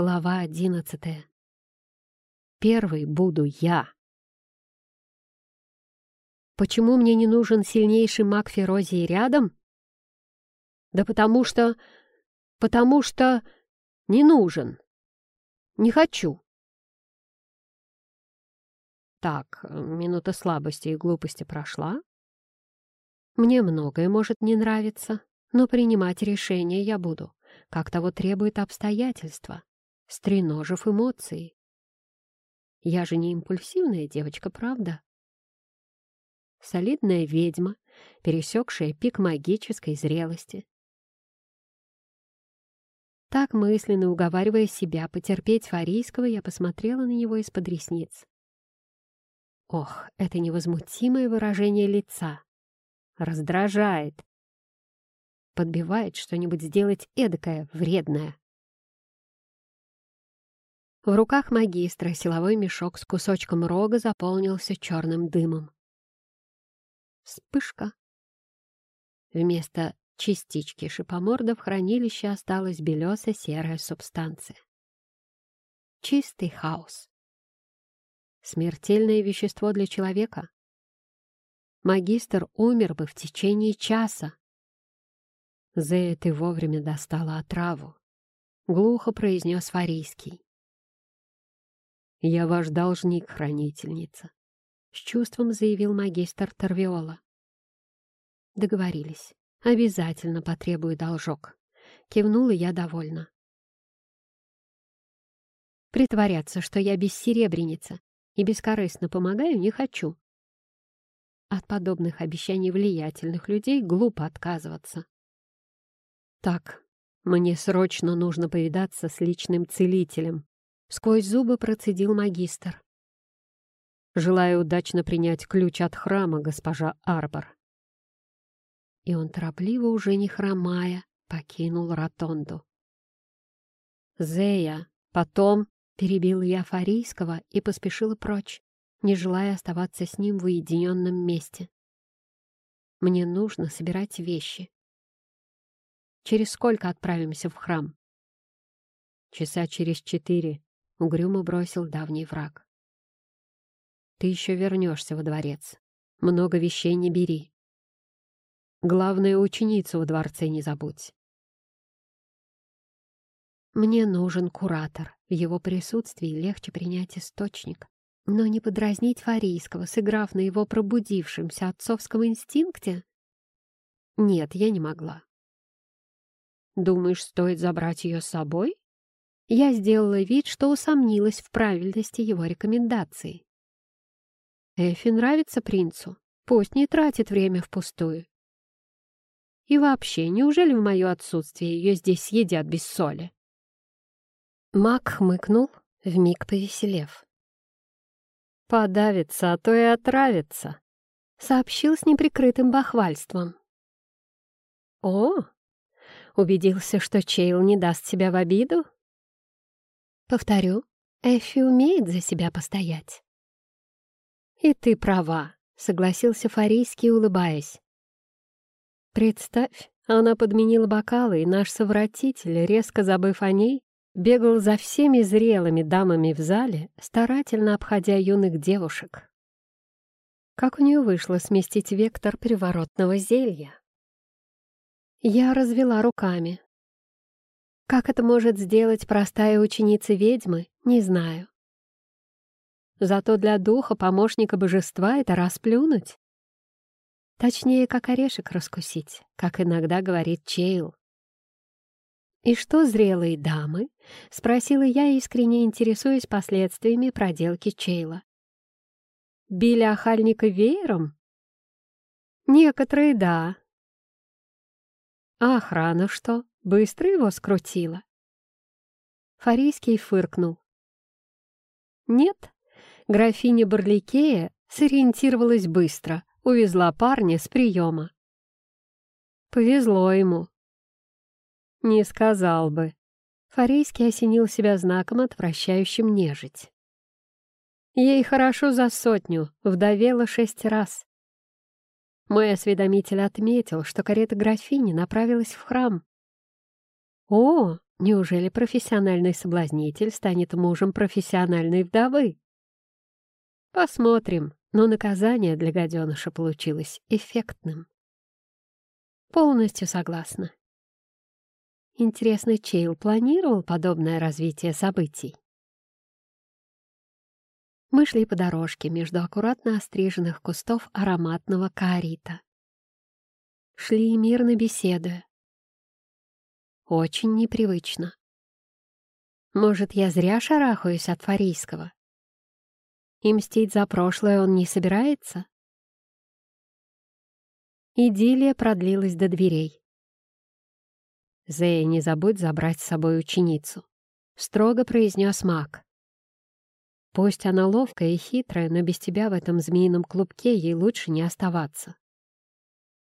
Глава одиннадцатая. Первый буду я. Почему мне не нужен сильнейший маг Ферозии рядом? Да потому что... потому что... не нужен. Не хочу. Так, минута слабости и глупости прошла. Мне многое может не нравиться, но принимать решение я буду, как того требует обстоятельства стреножив эмоции. Я же не импульсивная девочка, правда? Солидная ведьма, пересекшая пик магической зрелости. Так мысленно уговаривая себя потерпеть Фарийского, я посмотрела на него из-под ресниц. Ох, это невозмутимое выражение лица. Раздражает. Подбивает что-нибудь сделать эдакое, вредное. В руках магистра силовой мешок с кусочком рога заполнился черным дымом. Вспышка. Вместо частички шипоморда в хранилище осталась белесо-серая субстанция. Чистый хаос. Смертельное вещество для человека. Магистр умер бы в течение часа. Зея, ты вовремя достала отраву. Глухо произнес Фарийский. «Я ваш должник, хранительница», — с чувством заявил магистр Торвиола. Договорились. Обязательно потребую должок. Кивнула я довольно. Притворяться, что я бессеребреница и бескорыстно помогаю, не хочу. От подобных обещаний влиятельных людей глупо отказываться. Так, мне срочно нужно повидаться с личным целителем. Сквозь зубы процедил магистр. «Желаю удачно принять ключ от храма, госпожа Арбор». И он торопливо, уже не хромая, покинул ротонду. «Зея, потом...» — перебил я Фарийского и поспешила прочь, не желая оставаться с ним в уединенном месте. «Мне нужно собирать вещи. Через сколько отправимся в храм?» «Часа через четыре», — угрюмо бросил давний враг. «Ты еще вернешься во дворец. Много вещей не бери. Главное, ученицу во дворце не забудь». Мне нужен куратор. В его присутствии легче принять источник. Но не подразнить Фарийского, сыграв на его пробудившемся отцовском инстинкте? Нет, я не могла. «Думаешь, стоит забрать ее с собой?» Я сделала вид, что усомнилась в правильности его рекомендаций. Эфи нравится принцу, пусть не тратит время впустую. И вообще, неужели в мое отсутствие ее здесь съедят без соли? Мак хмыкнул, вмиг повеселев. «Подавится, а то и отравится», — сообщил с неприкрытым бахвальством. «О!» — убедился, что Чейл не даст себя в обиду? Повторю, Эфи умеет за себя постоять. «И ты права», — согласился Фарийский, улыбаясь. «Представь, она подменила бокалы, и наш совратитель, резко забыв о ней, бегал за всеми зрелыми дамами в зале, старательно обходя юных девушек. Как у нее вышло сместить вектор приворотного зелья? Я развела руками. Как это может сделать простая ученица ведьмы, не знаю. Зато для духа помощника божества это расплюнуть. Точнее, как орешек раскусить, как иногда говорит Чейл. «И что, зрелые дамы?» — спросила я, искренне интересуясь последствиями проделки Чейла. «Били охальника веером?» «Некоторые — да». «А охрана что?» Быстро его скрутила. Фарийский фыркнул. Нет, графиня Барликея сориентировалась быстро, увезла парня с приема. Повезло ему. Не сказал бы. Фарийский осенил себя знаком, отвращающим нежить. Ей хорошо за сотню, вдовела шесть раз. Мой осведомитель отметил, что карета графини направилась в храм. «О, Неужели профессиональный соблазнитель станет мужем профессиональной вдовы? Посмотрим, но наказание для гаденыша получилось эффектным. Полностью согласна. Интересно, Чейл планировал подобное развитие событий? Мы шли по дорожке между аккуратно остриженных кустов ароматного каарита. Шли мирно беседуя. Очень непривычно. Может, я зря шарахаюсь от Фарийского? И мстить за прошлое он не собирается? Идиллия продлилась до дверей. «Зея, не забудь забрать с собой ученицу», — строго произнес маг. «Пусть она ловкая и хитрая, но без тебя в этом змеином клубке ей лучше не оставаться».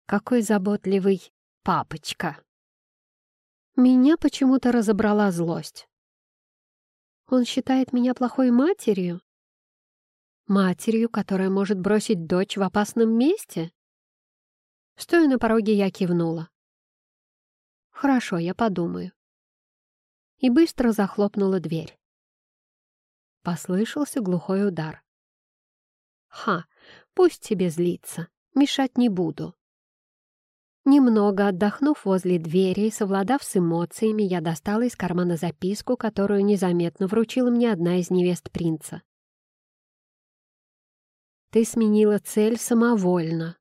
«Какой заботливый папочка!» Меня почему-то разобрала злость. Он считает меня плохой матерью? Матерью, которая может бросить дочь в опасном месте? Стоя на пороге, я кивнула. Хорошо, я подумаю. И быстро захлопнула дверь. Послышался глухой удар. Ха, пусть тебе злится, мешать не буду. Немного отдохнув возле двери и совладав с эмоциями, я достала из кармана записку, которую незаметно вручила мне одна из невест принца. Ты сменила цель самовольно.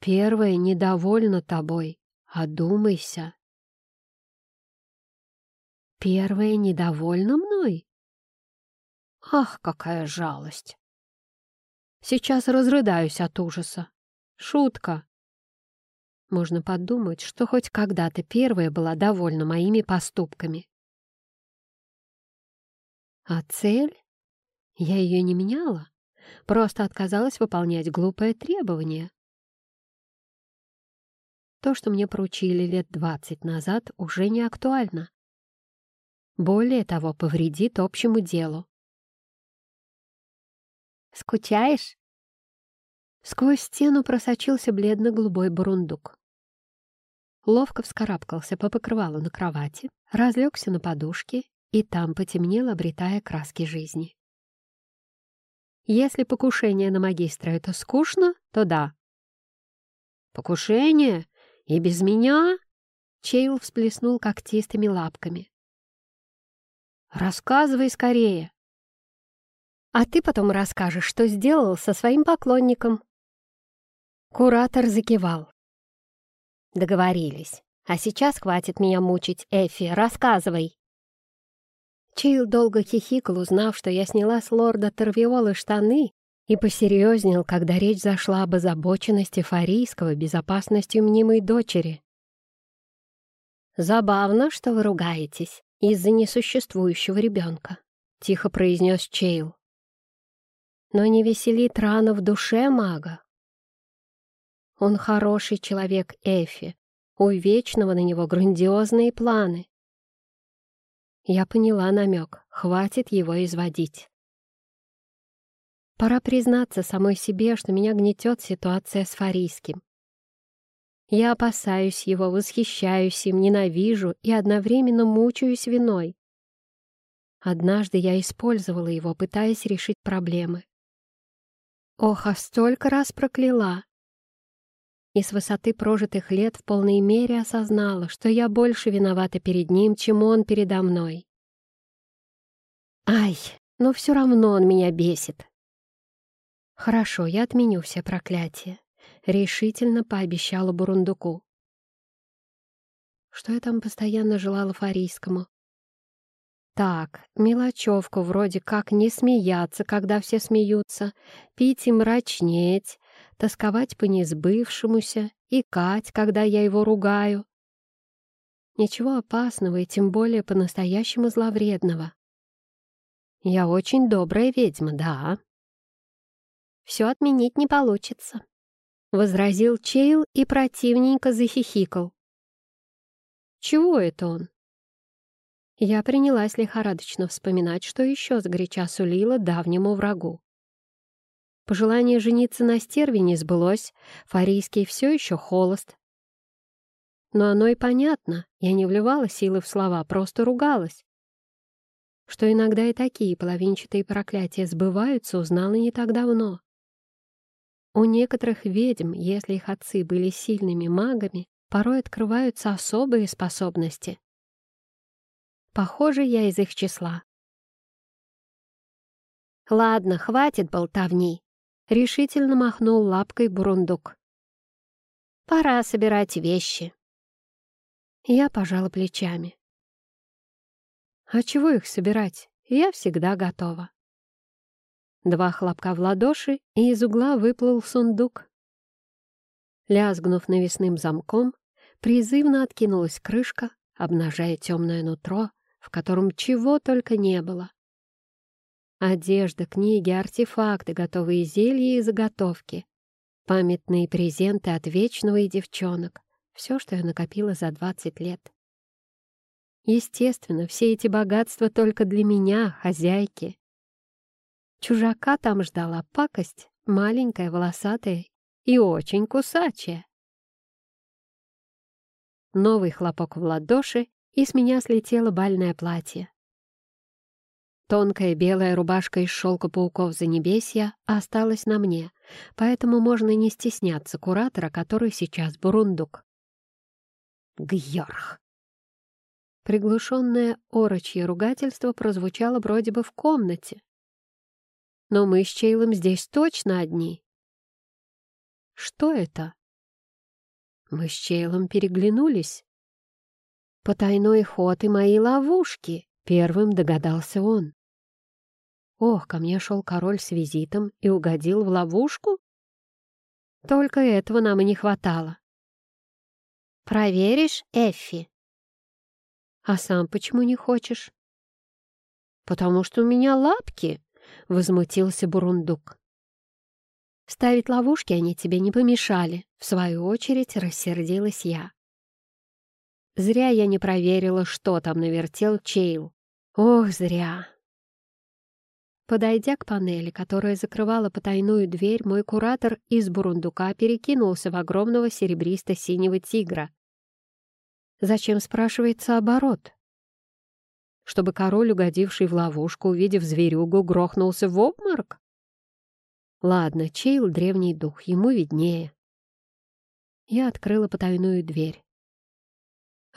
Первая недовольна тобой. Одумайся. Первая недовольна мной? Ах, какая жалость! Сейчас разрыдаюсь от ужаса. Шутка. Можно подумать, что хоть когда-то первая была довольна моими поступками. А цель? Я ее не меняла. Просто отказалась выполнять глупое требование. То, что мне поручили лет двадцать назад, уже не актуально. Более того, повредит общему делу. «Скучаешь?» Сквозь стену просочился бледно-голубой бурундук. Ловко вскарабкался по покрывалу на кровати, разлегся на подушке и там потемнел, обретая краски жизни. Если покушение на магистра — это скучно, то да. «Покушение? И без меня?» Чейл всплеснул когтистыми лапками. «Рассказывай скорее!» «А ты потом расскажешь, что сделал со своим поклонником». Куратор закивал. «Договорились. А сейчас хватит меня мучить, Эфи, рассказывай!» Чейл долго хихикал, узнав, что я сняла с лорда Торвиолы штаны и посерьезнел, когда речь зашла об озабоченности Фарийского безопасностью мнимой дочери. «Забавно, что вы ругаетесь из-за несуществующего ребенка», — тихо произнес Чейл. «Но не веселит рана в душе мага. Он хороший человек, Эфи, у Вечного на него грандиозные планы. Я поняла намек, хватит его изводить. Пора признаться самой себе, что меня гнетет ситуация с Фарийским. Я опасаюсь его, восхищаюсь им, ненавижу и одновременно мучаюсь виной. Однажды я использовала его, пытаясь решить проблемы. Ох, а столько раз прокляла! И с высоты прожитых лет в полной мере осознала, что я больше виновата перед ним, чем он передо мной. Ай, но все равно он меня бесит. Хорошо, я отменю все проклятия. Решительно пообещала Бурундуку. Что я там постоянно желала Фарийскому? Так, мелочевку вроде как не смеяться, когда все смеются, пить и мрачнеть, тосковать по несбывшемуся, икать, когда я его ругаю. Ничего опасного и тем более по-настоящему зловредного. Я очень добрая ведьма, да. Все отменить не получится, — возразил Чейл и противненько захихикал. Чего это он? Я принялась лихорадочно вспоминать, что еще сгоряча сулила давнему врагу. Пожелание жениться на стерве не сбылось, Фарийский все еще холост. Но оно и понятно, я не вливала силы в слова, просто ругалась. Что иногда и такие половинчатые проклятия сбываются, узнала не так давно. У некоторых ведьм, если их отцы были сильными магами, порой открываются особые способности. Похоже, я из их числа. «Ладно, хватит болтовни», — решительно махнул лапкой бурундук. «Пора собирать вещи». Я пожала плечами. «А чего их собирать? Я всегда готова». Два хлопка в ладоши, и из угла выплыл сундук. Лязгнув навесным замком, призывно откинулась крышка, обнажая темное нутро, в котором чего только не было. Одежда, книги, артефакты, готовые зелья и заготовки. Памятные презенты от Вечного и девчонок. Все, что я накопила за двадцать лет. Естественно, все эти богатства только для меня, хозяйки. Чужака там ждала пакость, маленькая, волосатая и очень кусачая. Новый хлопок в ладоши, и с меня слетело бальное платье. Тонкая белая рубашка из шелка пауков за небесья осталась на мне, поэтому можно не стесняться куратора, который сейчас бурундук. Гьорх! Приглушенное орочье ругательство прозвучало вроде бы в комнате. Но мы с Чейлом здесь точно одни. Что это? Мы с Чейлом переглянулись. Потайной ход и мои ловушки, первым догадался он. Ох, ко мне шел король с визитом и угодил в ловушку? Только этого нам и не хватало. «Проверишь, Эффи?» «А сам почему не хочешь?» «Потому что у меня лапки», — возмутился Бурундук. «Ставить ловушки они тебе не помешали», — в свою очередь рассердилась я. Зря я не проверила, что там навертел Чейл. Ох, зря. Подойдя к панели, которая закрывала потайную дверь, мой куратор из бурундука перекинулся в огромного серебристо-синего тигра. Зачем, спрашивается, оборот? Чтобы король, угодивший в ловушку, увидев зверюгу, грохнулся в обморок? Ладно, Чейл — древний дух, ему виднее. Я открыла потайную дверь.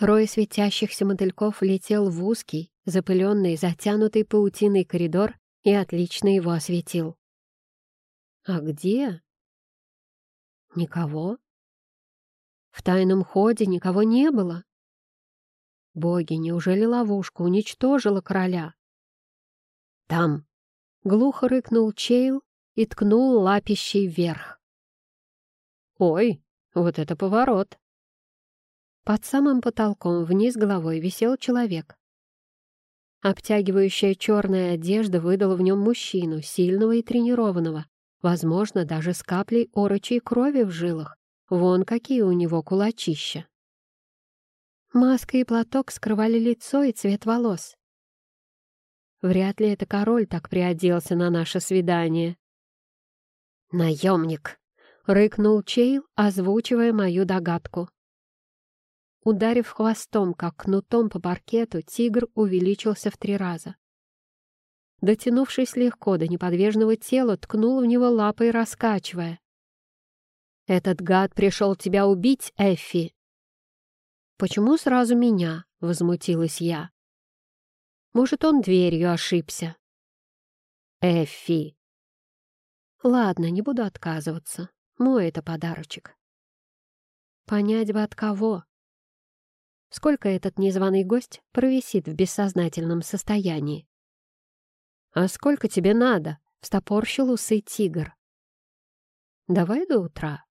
Рой светящихся мотыльков летел в узкий, запыленный, затянутый паутиной коридор, и отлично его осветил. А где? Никого. В тайном ходе никого не было. Боги, неужели ловушка уничтожила короля? Там. Глухо рыкнул Чейл и ткнул лапищей вверх. Ой, вот это поворот. Под самым потолком вниз головой висел человек. Обтягивающая черная одежда выдала в нем мужчину, сильного и тренированного, возможно, даже с каплей орочей крови в жилах. Вон какие у него кулачища. Маска и платок скрывали лицо и цвет волос. Вряд ли это король так приоделся на наше свидание. «Наемник!» — рыкнул Чейл, озвучивая мою догадку. Ударив хвостом, как кнутом по паркету, тигр увеличился в три раза. Дотянувшись легко до неподвижного тела, ткнул в него лапой, раскачивая. «Этот гад пришел тебя убить, Эффи!» «Почему сразу меня?» — возмутилась я. «Может, он дверью ошибся?» «Эффи!» «Ладно, не буду отказываться. Мой это подарочек». «Понять бы от кого?» Сколько этот незваный гость провисит в бессознательном состоянии. «А сколько тебе надо?» — встопорщил усы тигр. «Давай до утра».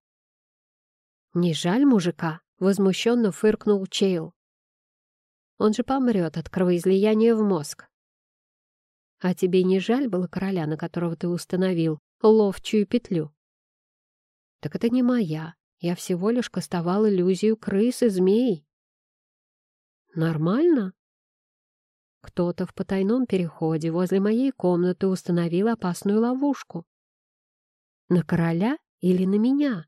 «Не жаль мужика?» — возмущенно фыркнул Чейл. «Он же помрет от кровоизлияния в мозг». «А тебе не жаль было короля, на которого ты установил ловчую петлю?» «Так это не моя. Я всего лишь кастовал иллюзию крыс и змей». Нормально? Кто-то в потайном переходе возле моей комнаты установил опасную ловушку. На короля или на меня?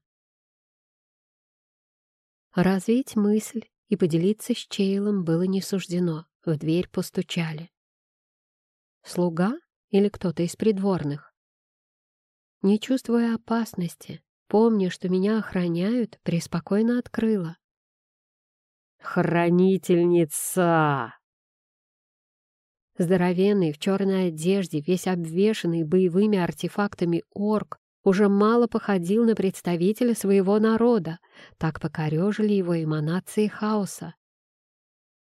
Развить мысль и поделиться с Чейлом было не суждено. В дверь постучали. Слуга или кто-то из придворных? Не чувствуя опасности, помня, что меня охраняют, преспокойно открыла. «Хранительница!» Здоровенный, в черной одежде, весь обвешанный боевыми артефактами орк, уже мало походил на представителя своего народа, так покорежили его эманации хаоса.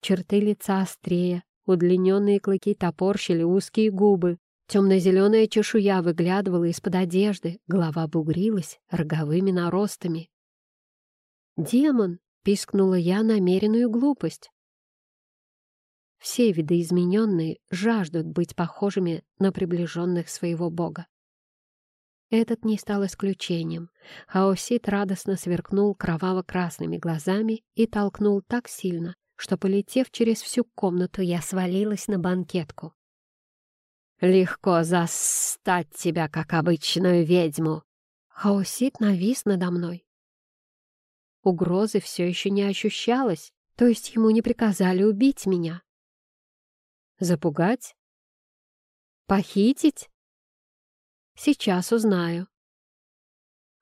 Черты лица острее, удлиненные клыки топорщили узкие губы, темно-зеленая чешуя выглядывала из-под одежды, голова бугрилась роговыми наростами. «Демон!» — пискнула я намеренную глупость. Все видоизмененные жаждут быть похожими на приближенных своего бога. Этот не стал исключением. Хаосит радостно сверкнул кроваво-красными глазами и толкнул так сильно, что, полетев через всю комнату, я свалилась на банкетку. «Легко застать тебя, как обычную ведьму!» Хаосит навис надо мной. Угрозы все еще не ощущалось, то есть ему не приказали убить меня. Запугать? Похитить? Сейчас узнаю.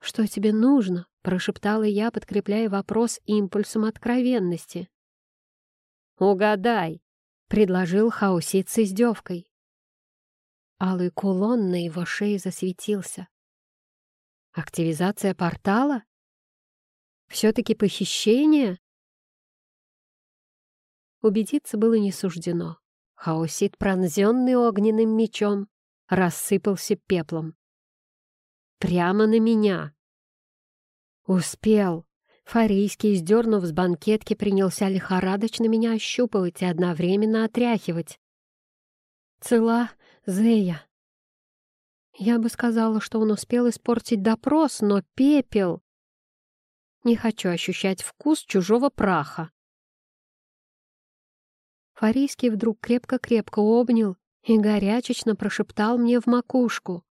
«Что тебе нужно?» — прошептала я, подкрепляя вопрос импульсом откровенности. «Угадай!» — предложил хаосит с издевкой. Алый кулон на его шее засветился. «Активизация портала? Все-таки похищение?» Убедиться было не суждено. Хаосит, пронзенный огненным мечом, рассыпался пеплом. Прямо на меня. Успел. Фарийский, сдернув с банкетки, принялся лихорадочно меня ощупывать и одновременно отряхивать. Цела Зея. Я бы сказала, что он успел испортить допрос, но пепел... Не хочу ощущать вкус чужого праха. Фарийский вдруг крепко-крепко обнял и горячечно прошептал мне в макушку.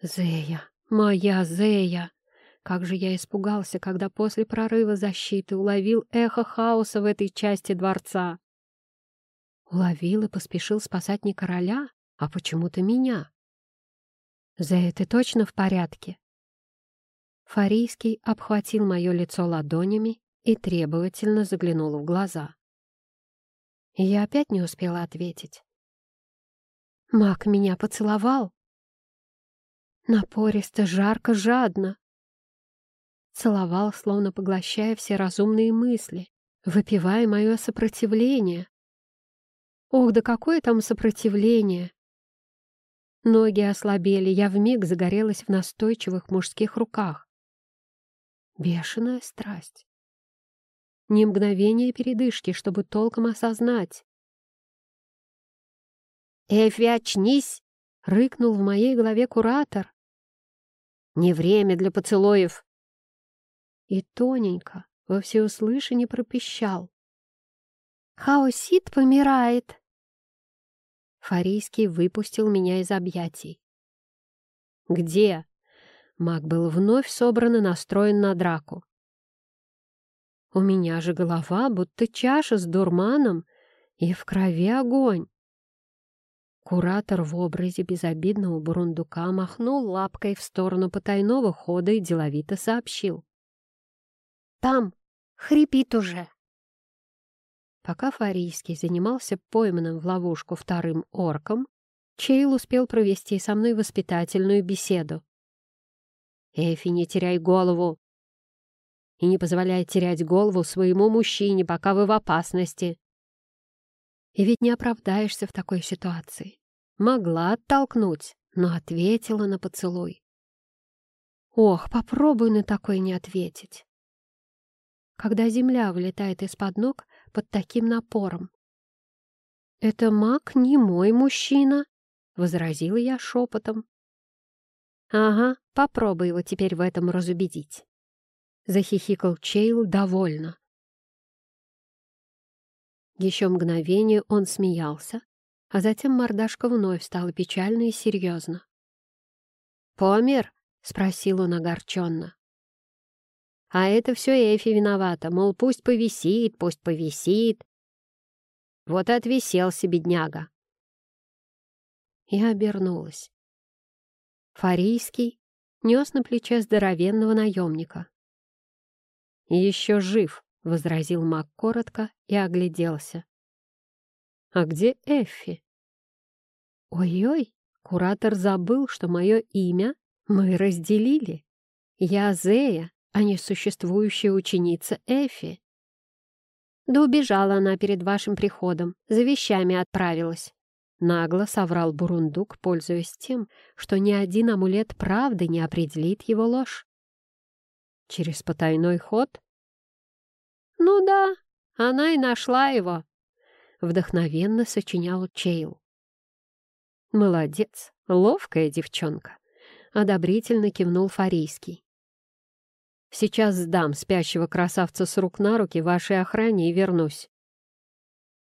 «Зея, моя Зея!» Как же я испугался, когда после прорыва защиты уловил эхо хаоса в этой части дворца. Уловил и поспешил спасать не короля, а почему-то меня. «Зея, ты точно в порядке?» Фарийский обхватил мое лицо ладонями и требовательно заглянул в глаза. Я опять не успела ответить. Мак меня поцеловал. Напористо, жарко, жадно. Целовал, словно поглощая все разумные мысли, выпивая мое сопротивление. Ох, да какое там сопротивление! Ноги ослабели, я вмиг загорелась в настойчивых мужских руках. Бешеная страсть ни мгновения передышки, чтобы толком осознать. «Эфи, очнись!» — рыкнул в моей голове куратор. «Не время для поцелуев!» И тоненько, во всеуслышание пропищал. «Хаосит помирает!» Фарийский выпустил меня из объятий. «Где?» Маг был вновь собран и настроен на драку. У меня же голова, будто чаша с дурманом, и в крови огонь. Куратор в образе безобидного бурундука махнул лапкой в сторону потайного хода и деловито сообщил. «Там! Хрипит уже!» Пока Фарийский занимался пойманным в ловушку вторым орком, Чейл успел провести со мной воспитательную беседу. «Эфи, не теряй голову!» и не позволяй терять голову своему мужчине, пока вы в опасности. И ведь не оправдаешься в такой ситуации. Могла оттолкнуть, но ответила на поцелуй. Ох, попробуй на такой не ответить. Когда земля вылетает из-под ног под таким напором. «Это маг не мой мужчина», — возразила я шепотом. «Ага, попробуй его теперь в этом разубедить». — захихикал Чейл довольно. Еще мгновение он смеялся, а затем мордашка вновь стала печально и серьезно. «Помер?» — спросил он огорченно. А это все Эфи виновата, мол, пусть повисит, пусть повисит. Вот и отвиселся бедняга. Я обернулась. Фарийский нес на плече здоровенного наемника. «Еще жив», — возразил маг коротко и огляделся. «А где Эффи?» «Ой-ой, куратор забыл, что мое имя мы разделили. Я Зея, а не существующая ученица Эфи. Да убежала она перед вашим приходом, за вещами отправилась. Нагло соврал Бурундук, пользуясь тем, что ни один амулет правды не определит его ложь. Через потайной ход? Ну да, она и нашла его. Вдохновенно сочинял Чейл. Молодец, ловкая девчонка. Одобрительно кивнул Фарийский. Сейчас сдам спящего красавца с рук на руки вашей охране и вернусь».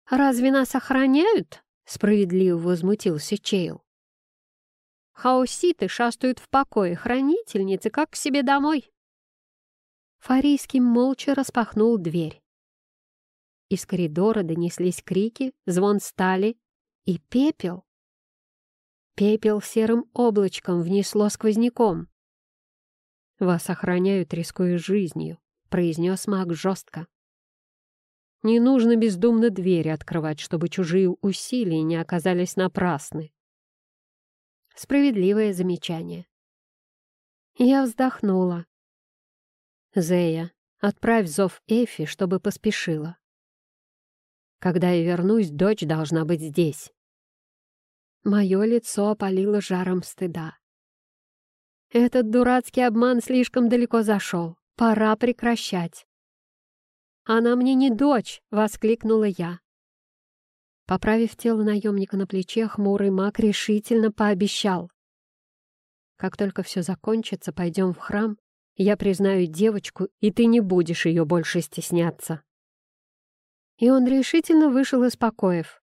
«Разве нас охраняют?» — справедливо возмутился Чейл. «Хаоситы шастают в покое хранительницы, как к себе домой». Фарийский молча распахнул дверь. Из коридора донеслись крики, звон стали и пепел. Пепел серым облачком внесло сквозняком. «Вас охраняют, рискуя жизнью», — произнес маг жестко. «Не нужно бездумно двери открывать, чтобы чужие усилия не оказались напрасны». Справедливое замечание. Я вздохнула. «Зея, отправь зов Эфи, чтобы поспешила. Когда я вернусь, дочь должна быть здесь». Мое лицо опалило жаром стыда. Этот дурацкий обман слишком далеко зашел. Пора прекращать. «Она мне не дочь!» — воскликнула я. Поправив тело наемника на плече, хмурый маг решительно пообещал. «Как только все закончится, пойдем в храм, я признаю девочку, и ты не будешь ее больше стесняться». И он решительно вышел из покоев.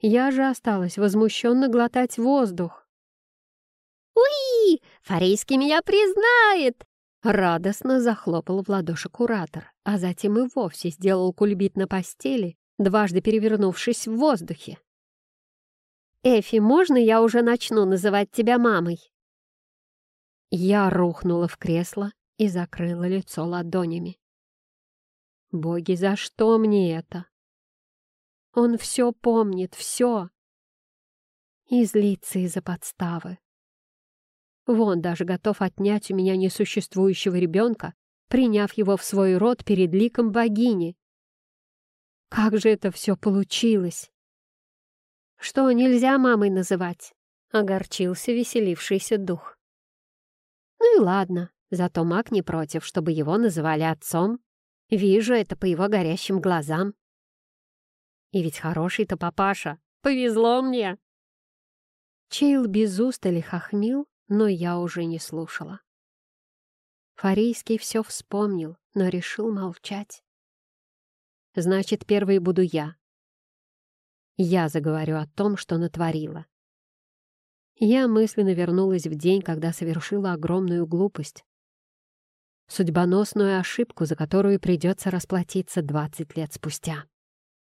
Я же осталась возмущенно глотать воздух. «Уи! Фарейский меня признает!» Радостно захлопал в ладоши куратор, а затем и вовсе сделал кульбит на постели, дважды перевернувшись в воздухе. «Эфи, можно я уже начну называть тебя мамой?» Я рухнула в кресло и закрыла лицо ладонями. «Боги, за что мне это?» Он все помнит, все. И злится из-за подставы. Вон даже готов отнять у меня несуществующего ребенка, приняв его в свой род перед ликом богини. Как же это все получилось? Что, нельзя мамой называть? Огорчился веселившийся дух. Ну и ладно, зато маг не против, чтобы его называли отцом. Вижу это по его горящим глазам. И ведь хороший-то папаша. Повезло мне. Чейл без устали хохмил, но я уже не слушала. Фарийский все вспомнил, но решил молчать. Значит, первой буду я. Я заговорю о том, что натворила. Я мысленно вернулась в день, когда совершила огромную глупость. Судьбоносную ошибку, за которую придется расплатиться двадцать лет спустя.